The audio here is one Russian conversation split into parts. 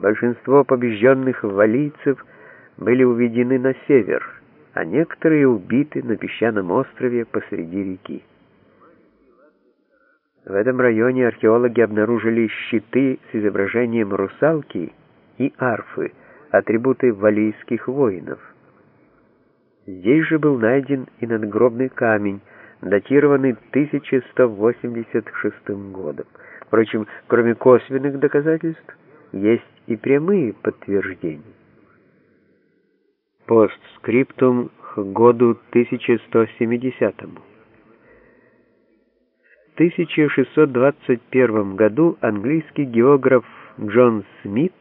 Большинство побежденных валийцев были уведены на север, а некоторые убиты на песчаном острове посреди реки. В этом районе археологи обнаружили щиты с изображением русалки и арфы, атрибуты валийских воинов. Здесь же был найден и надгробный камень, датированный 1186 годом. Впрочем, кроме косвенных доказательств, есть и прямые подтверждения. Постскриптум к году 1170 -му. В 1621 году английский географ Джон Смит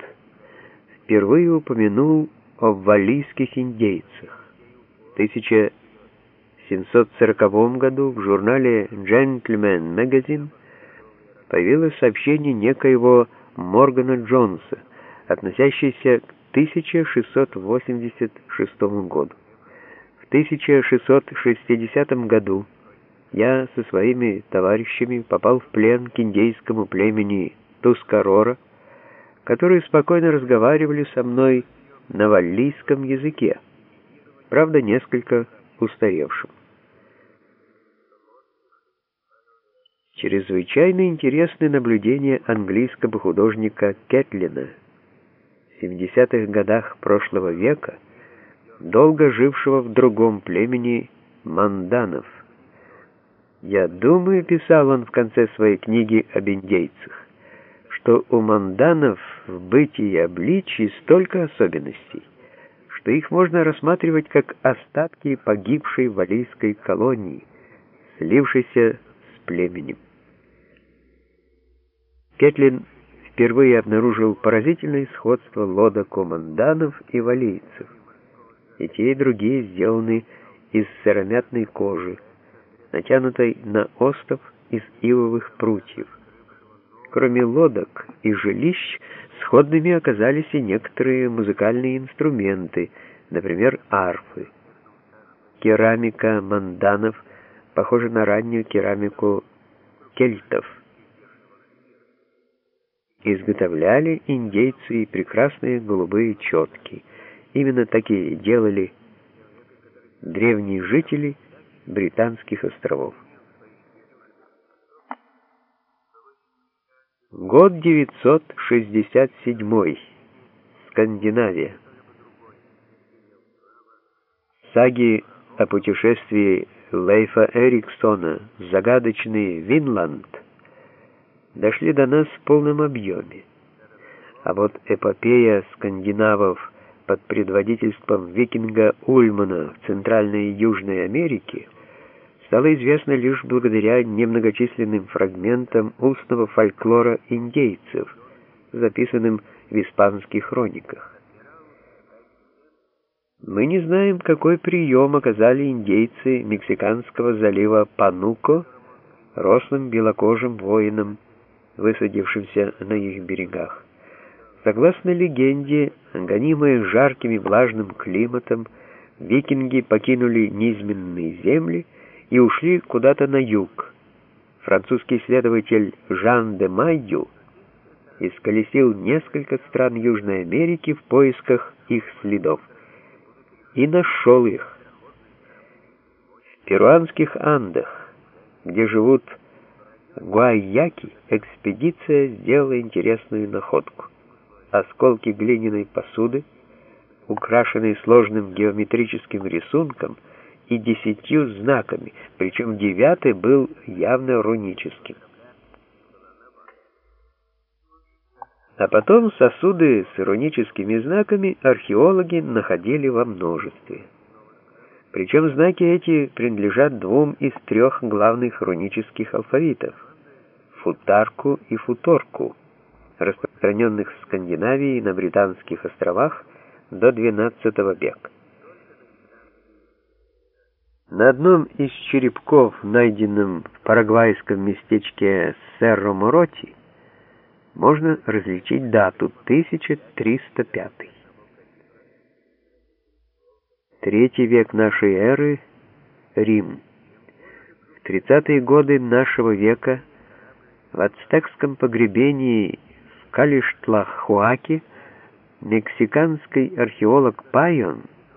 впервые упомянул о валлийских индейцах. В 1740 году в журнале Gentleman Magazine появилось сообщение некоего Моргана Джонса, относящееся к 1686 году. В 1660 году я со своими товарищами попал в плен к индейскому племени Тускарора, которые спокойно разговаривали со мной на валлийском языке, правда, несколько устаревшем. Чрезвычайно интересны наблюдения английского художника Кетлина в 70-х годах прошлого века, долго жившего в другом племени манданов. «Я думаю», — писал он в конце своей книги об индейцах, что у манданов в бытии и обличии столько особенностей, что их можно рассматривать как остатки погибшей валийской колонии, слившейся с племенем. Кетлин впервые обнаружил поразительное сходство лодок уманданов и валийцев. И те, и другие сделаны из сыромятной кожи, натянутой на остов из ивовых прутьев. Кроме лодок и жилищ, сходными оказались и некоторые музыкальные инструменты, например, арфы. Керамика манданов похожа на раннюю керамику кельтов – изготовляли индейцы прекрасные голубые четки. Именно такие делали древние жители британских островов. Год 967. Скандинавия. Саги о путешествии Лейфа Эриксона «Загадочный Винланд» дошли до нас в полном объеме. А вот эпопея скандинавов под предводительством викинга Ульмана в Центральной и Южной Америке стала известна лишь благодаря немногочисленным фрагментам устного фольклора индейцев, записанным в испанских хрониках. Мы не знаем, какой прием оказали индейцы Мексиканского залива Пануко рослым белокожим воинам, высадившимся на их берегах. Согласно легенде, гонимые жарким и влажным климатом, викинги покинули низменные земли и ушли куда-то на юг. Французский исследователь Жан де Майю исколесил несколько стран Южной Америки в поисках их следов и нашел их. В перуанских Андах, где живут Гуайяки экспедиция сделала интересную находку. Осколки глиняной посуды, украшенные сложным геометрическим рисунком и десятью знаками, причем девятый был явно руническим. А потом сосуды с руническими знаками археологи находили во множестве. Причем знаки эти принадлежат двум из трех главных рунических алфавитов футарку и футорку, распространенных в Скандинавии на Британских островах до XII века. На одном из черепков, найденном в парагвайском местечке Серро-Мороти, можно различить дату 1305. Третий век нашей эры – Рим. В 30-е годы нашего века – в ацтекском погребении в Калиштлахуаке Мексиканский археолог Пайон –